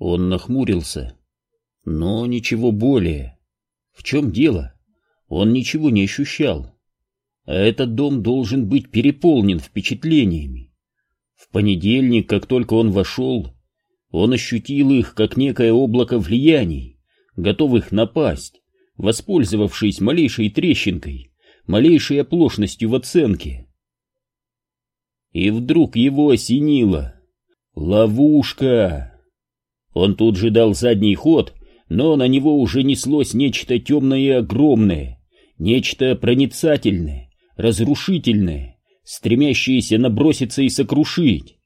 Он нахмурился, но ничего более. В чем дело? Он ничего не ощущал. А этот дом должен быть переполнен впечатлениями. В понедельник, как только он вошел, он ощутил их, как некое облако влияний, готовых напасть, воспользовавшись малейшей трещинкой, малейшей оплошностью в оценке. И вдруг его осенило. Ловушка! Он тут же дал задний ход, но на него уже неслось нечто темное и огромное, нечто проницательное, разрушительное, стремящееся наброситься и сокрушить.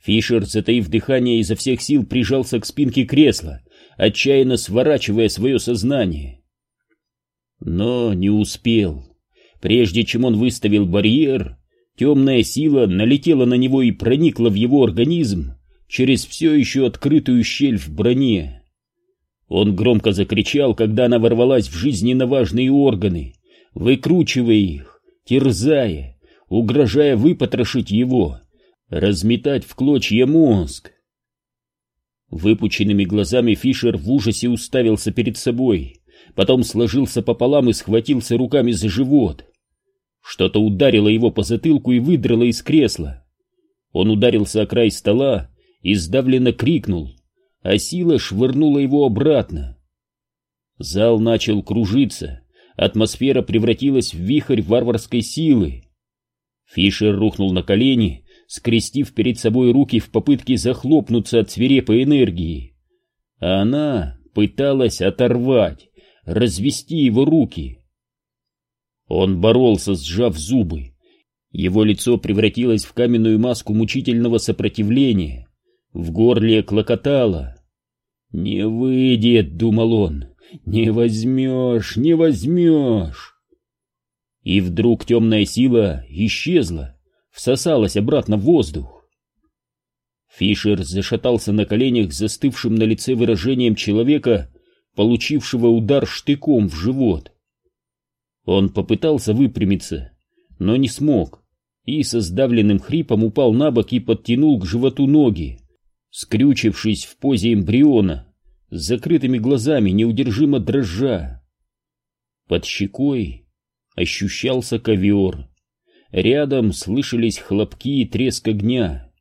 Фишер, затаив дыхание, изо всех сил прижался к спинке кресла, отчаянно сворачивая свое сознание. Но не успел. Прежде чем он выставил барьер, темная сила налетела на него и проникла в его организм через все еще открытую щель в броне. Он громко закричал, когда она ворвалась в жизненно важные органы, выкручивая их, терзая, угрожая выпотрошить его, разметать в клочья мозг. Выпученными глазами Фишер в ужасе уставился перед собой, потом сложился пополам и схватился руками за живот. Что-то ударило его по затылку и выдрало из кресла. Он ударился о край стола и сдавленно крикнул, а сила швырнула его обратно. Зал начал кружиться, атмосфера превратилась в вихрь варварской силы. Фишер рухнул на колени, скрестив перед собой руки в попытке захлопнуться от свирепой энергии. А она пыталась оторвать, развести его руки. Он боролся, сжав зубы. Его лицо превратилось в каменную маску мучительного сопротивления. В горле клокотало. «Не выйдет», — думал он, — «не возьмешь, не возьмешь». И вдруг темная сила исчезла, всосалась обратно в воздух. Фишер зашатался на коленях застывшим на лице выражением человека, получившего удар штыком в живот. Он попытался выпрямиться, но не смог, и со сдавленным хрипом упал на бок и подтянул к животу ноги, скрючившись в позе эмбриона, с закрытыми глазами, неудержимо дрожа. Под щекой ощущался ковер. Рядом слышались хлопки и треск огня.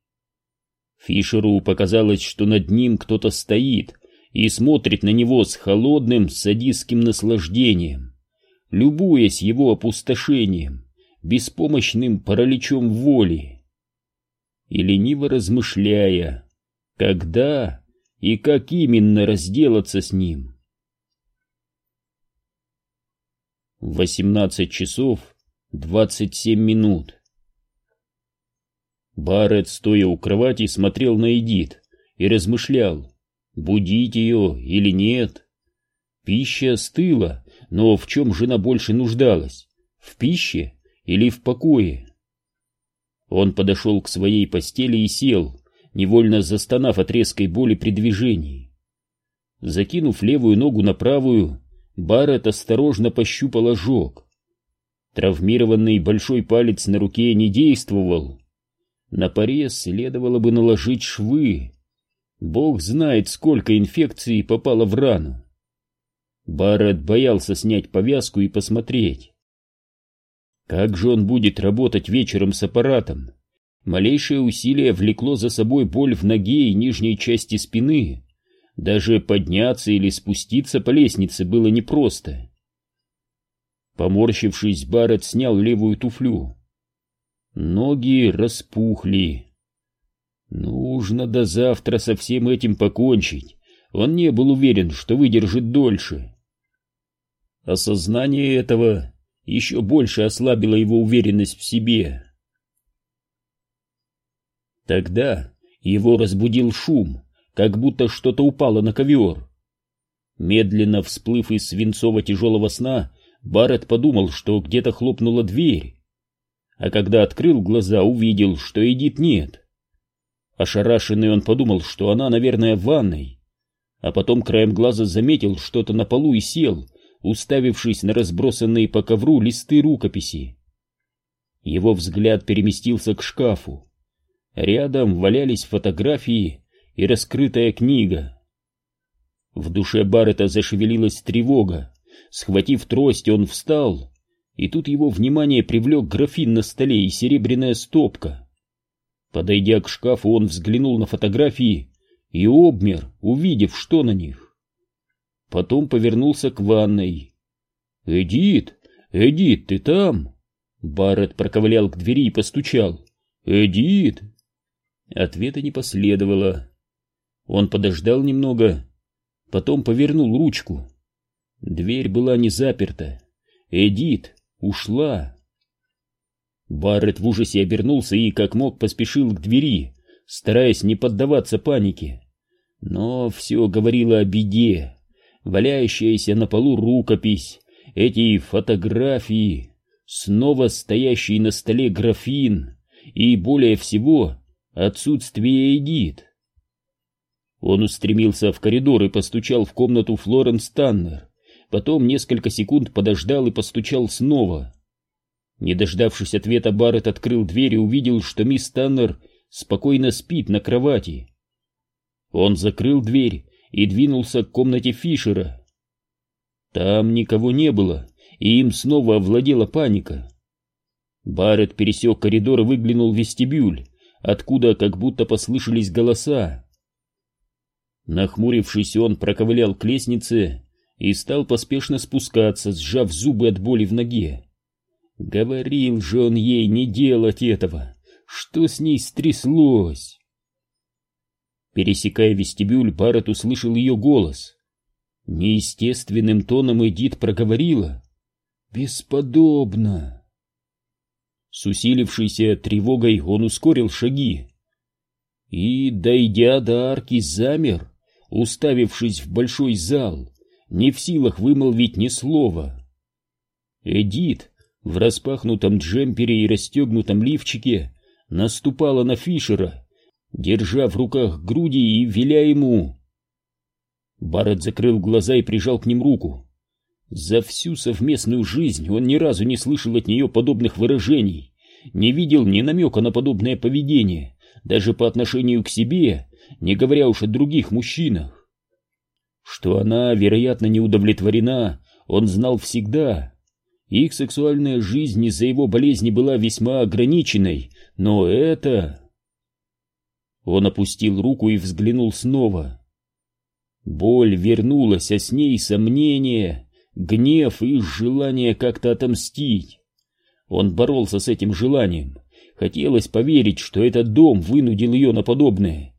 Фишеру показалось, что над ним кто-то стоит и смотрит на него с холодным садистским наслаждением, любуясь его опустошением, беспомощным параличом воли. И лениво размышляя, когда и как именно разделаться с ним. 18 часов 27 минут. Барретт, стоя у кровати, смотрел на Эдит и размышлял, будить ее или нет. Пища остыла, но в чем жена больше нуждалась? В пище или в покое? Он подошел к своей постели и сел, невольно застонав от резкой боли при движении. Закинув левую ногу на правую, Барретт осторожно пощупал ожог. Травмированный большой палец на руке не действовал. На порез следовало бы наложить швы. Бог знает, сколько инфекций попало в рану. Барретт боялся снять повязку и посмотреть. Как же он будет работать вечером с аппаратом? Малейшее усилие влекло за собой боль в ноге и нижней части спины. Даже подняться или спуститься по лестнице было непросто. Поморщившись, Барретт снял левую туфлю. Ноги распухли. Нужно до завтра со всем этим покончить. Он не был уверен, что выдержит дольше. Осознание этого еще больше ослабило его уверенность в себе. Тогда его разбудил шум, как будто что-то упало на ковер. Медленно всплыв из свинцово-тяжелого сна, Барретт подумал, что где-то хлопнула дверь. А когда открыл глаза, увидел, что Эдит нет. Ошарашенный он подумал, что она, наверное, в ванной. А потом краем глаза заметил что-то на полу и сел, уставившись на разбросанные по ковру листы рукописи. Его взгляд переместился к шкафу. Рядом валялись фотографии и раскрытая книга. В душе Баррета зашевелилась тревога. Схватив трость, он встал, и тут его внимание привлек графин на столе и серебряная стопка. Подойдя к шкафу, он взглянул на фотографии и обмер, увидев, что на них. Потом повернулся к ванной. «Эдит! Эдит, ты там?» Барретт проковылял к двери и постучал. «Эдит!» Ответа не последовало. Он подождал немного, потом повернул ручку. Дверь была не заперта. Эдит ушла. Барретт в ужасе обернулся и, как мог, поспешил к двери, стараясь не поддаваться панике. Но все говорило о беде. Валяющаяся на полу рукопись, эти фотографии, снова стоящий на столе графин и, более всего, отсутствие Эдит. Он устремился в коридор и постучал в комнату Флоренс Таннер. Потом несколько секунд подождал и постучал снова. Не дождавшись ответа, Барретт открыл дверь и увидел, что мисс Таннер спокойно спит на кровати. Он закрыл дверь и двинулся к комнате Фишера. Там никого не было, и им снова овладела паника. Барретт пересек коридор и выглянул в вестибюль, откуда как будто послышались голоса. Нахмурившись, он проковылял к лестнице и стал поспешно спускаться, сжав зубы от боли в ноге. Говорил же он ей не делать этого. Что с ней стряслось? Пересекая вестибюль, Барретт услышал ее голос. Неестественным тоном Эдит проговорила. «Бесподобно!» С усилившейся тревогой он ускорил шаги. И, дойдя до арки, замер, уставившись в большой зал, не в силах вымолвить ни слова. Эдит в распахнутом джемпере и расстегнутом лифчике наступала на Фишера, держа в руках груди и веля ему. Барретт закрыл глаза и прижал к ним руку. За всю совместную жизнь он ни разу не слышал от нее подобных выражений, не видел ни намека на подобное поведение, даже по отношению к себе, не говоря уж о других мужчинах. Что она, вероятно, не удовлетворена, он знал всегда. Их сексуальная жизнь из-за его болезни была весьма ограниченной, но это... Он опустил руку и взглянул снова. Боль вернулась, а с ней сомнение, гнев и желание как-то отомстить. Он боролся с этим желанием. Хотелось поверить, что этот дом вынудил ее на подобное.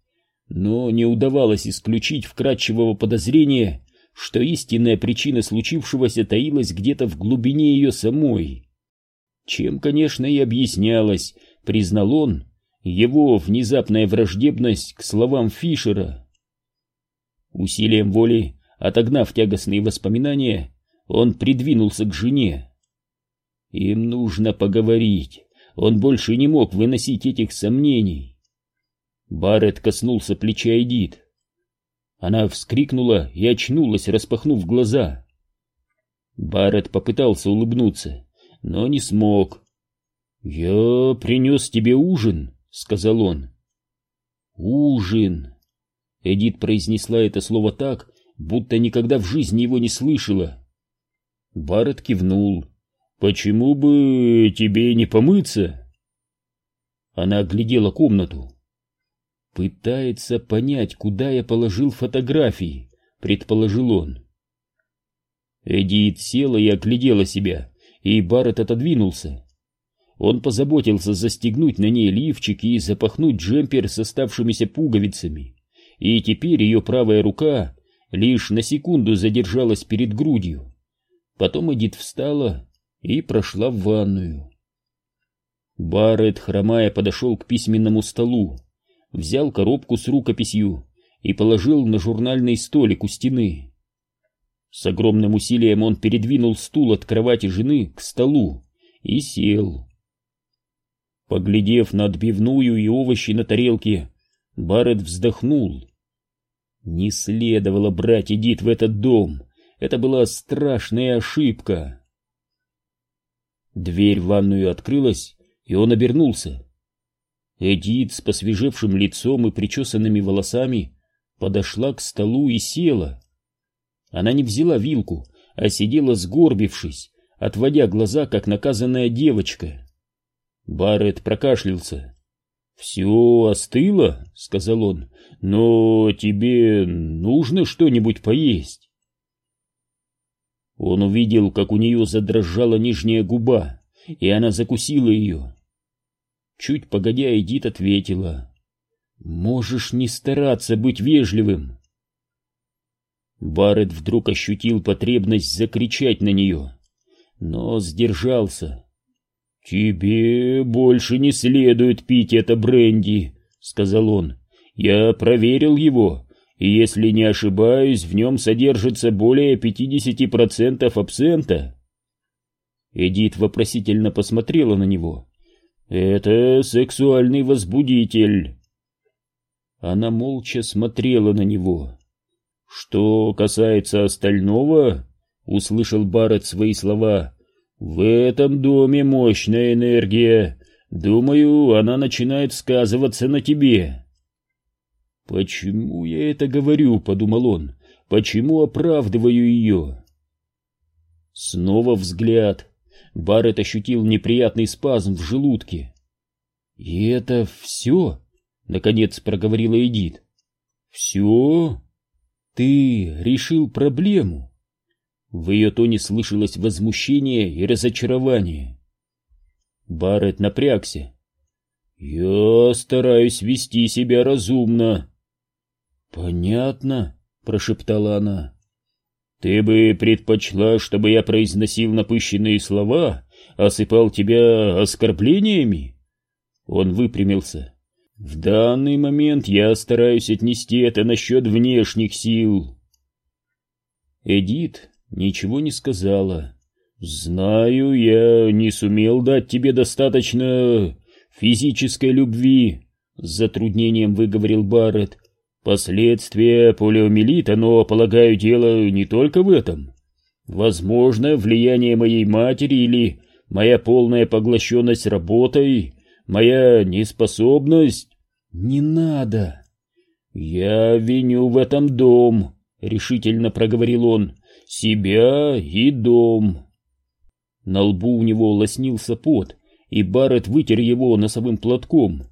Но не удавалось исключить вкрадчивого подозрения, что истинная причина случившегося таилась где-то в глубине ее самой. Чем, конечно, и объяснялось, признал он, его внезапная враждебность к словам Фишера. Усилием воли, отогнав тягостные воспоминания, он придвинулся к жене. Им нужно поговорить. Он больше не мог выносить этих сомнений. Барретт коснулся плеча Эдит. Она вскрикнула и очнулась, распахнув глаза. Барретт попытался улыбнуться, но не смог. «Я принес тебе ужин», — сказал он. «Ужин», Эдит произнесла это слово так, будто никогда в жизни его не слышала. Барретт кивнул. «Почему бы тебе не помыться?» Она оглядела комнату. «Пытается понять, куда я положил фотографии», — предположил он. Эдит села и оглядела себя, и Барретт отодвинулся. Он позаботился застегнуть на ней лифчик и запахнуть джемпер с оставшимися пуговицами и теперь ее правая рука лишь на секунду задержалась перед грудью. Потом Эдит встала и прошла в ванную. Барретт, хромая, подошел к письменному столу, взял коробку с рукописью и положил на журнальный столик у стены. С огромным усилием он передвинул стул от кровати жены к столу и сел. Поглядев на отбивную и овощи на тарелке, Барретт вздохнул. Не следовало брать Эдит в этот дом. Это была страшная ошибка. Дверь в ванную открылась, и он обернулся. Эдит с посвежевшим лицом и причесанными волосами подошла к столу и села. Она не взяла вилку, а сидела сгорбившись, отводя глаза, как наказанная девочка. Барретт прокашлялся. «Все остыло», — сказал он, — «но тебе нужно что-нибудь поесть». Он увидел, как у нее задрожала нижняя губа, и она закусила ее. Чуть погодя, Эдит ответила, «Можешь не стараться быть вежливым». Барретт вдруг ощутил потребность закричать на нее, но сдержался. «Тебе больше не следует пить это бренди», — сказал он. «Я проверил его, и если не ошибаюсь, в нем содержится более 50% абсента». Эдит вопросительно посмотрела на него. «Это сексуальный возбудитель». Она молча смотрела на него. «Что касается остального...» — услышал Барретт свои слова. «В этом доме мощная энергия. Думаю, она начинает сказываться на тебе». «Почему я это говорю?» — подумал он. «Почему оправдываю ее?» Снова взгляд. Барретт ощутил неприятный спазм в желудке. «И это все?» — наконец проговорила Эдит. «Все?» «Ты решил проблему?» В ее тоне слышалось возмущение и разочарование. Барретт напрягся. «Я стараюсь вести себя разумно». «Понятно», — прошептала она. «Ты бы предпочла, чтобы я произносил напыщенные слова, осыпал тебя оскорблениями?» Он выпрямился. В данный момент я стараюсь отнести это насчет внешних сил. Эдит ничего не сказала. Знаю, я не сумел дать тебе достаточно физической любви, с затруднением выговорил Барретт. Последствия полиомиелита, но, полагаю, дело не только в этом. Возможно, влияние моей матери или моя полная поглощенность работой моя неспособность... Не надо. Я виню в этом дом, решительно проговорил он, себя и дом. На лбу у него лоснился пот, и Барретт вытер его носовым платком.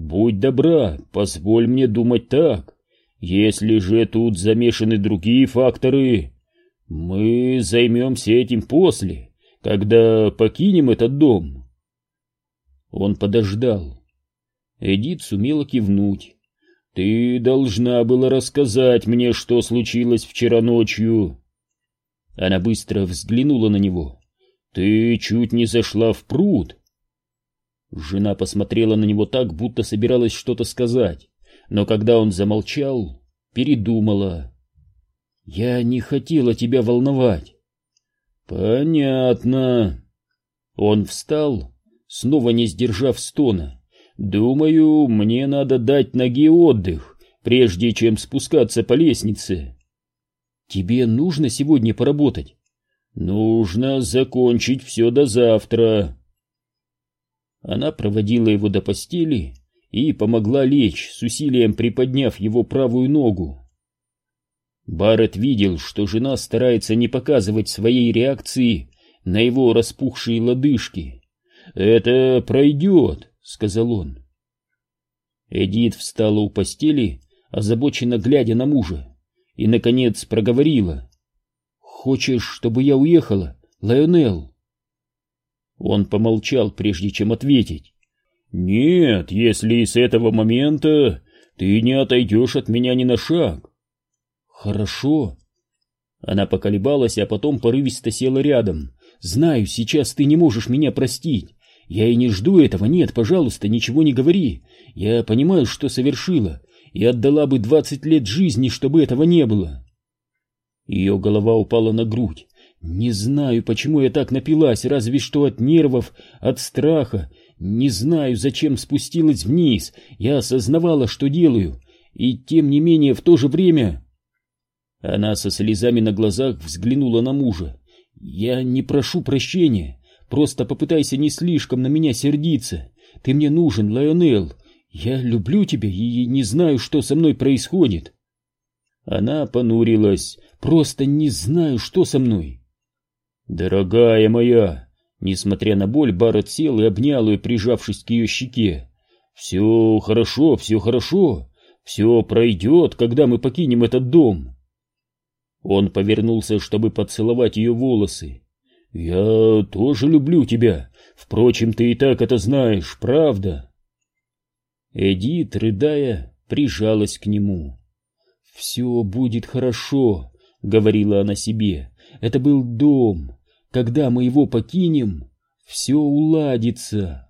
«Будь добра, позволь мне думать так. Если же тут замешаны другие факторы, мы займемся этим после, когда покинем этот дом». Он подождал. Эдит сумела кивнуть. «Ты должна была рассказать мне, что случилось вчера ночью». Она быстро взглянула на него. «Ты чуть не зашла в пруд». Жена посмотрела на него так, будто собиралась что-то сказать, но когда он замолчал, передумала. «Я не хотела тебя волновать». «Понятно». Он встал снова не сдержав стона. «Думаю, мне надо дать ноге отдых, прежде чем спускаться по лестнице». «Тебе нужно сегодня поработать?» «Нужно закончить все до завтра». Она проводила его до постели и помогла лечь, с усилием приподняв его правую ногу. Барретт видел, что жена старается не показывать своей реакции на его распухшие лодыжки. «Это пройдет», — сказал он. Эдит встала у постели, озабоченно глядя на мужа, и, наконец, проговорила. «Хочешь, чтобы я уехала, Лайонел?» Он помолчал, прежде чем ответить. «Нет, если с этого момента ты не отойдешь от меня ни на шаг». «Хорошо». Она поколебалась, а потом порывисто села рядом. «Знаю, сейчас ты не можешь меня простить, я и не жду этого, нет, пожалуйста, ничего не говори. Я понимаю, что совершила, и отдала бы двадцать лет жизни, чтобы этого не было. Ее голова упала на грудь. Не знаю, почему я так напилась, разве что от нервов, от страха. Не знаю, зачем спустилась вниз. Я осознавала, что делаю, и тем не менее в то же время... Она со слезами на глазах взглянула на мужа. «Я не прошу прощения. Просто попытайся не слишком на меня сердиться. Ты мне нужен, Лайонел. Я люблю тебя и не знаю, что со мной происходит. Она понурилась. Просто не знаю, что со мной. Дорогая моя, несмотря на боль, Барретт сел и обнял ее, прижавшись к ее щеке. Все хорошо, все хорошо. Все пройдет, когда мы покинем этот дом. Он повернулся, чтобы поцеловать ее волосы. «Я тоже люблю тебя. Впрочем, ты и так это знаешь, правда?» Эдит, рыдая, прижалась к нему. «Все будет хорошо», — говорила она себе. «Это был дом. Когда мы его покинем, все уладится».